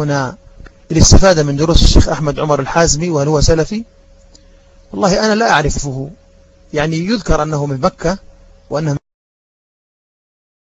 هنا للاستفادة من دروس الشيخ أحمد عمر الحازمي وهل هو سلفي؟ والله أنا لا أعرفه. يعني يذكر أنه من مكة وأنه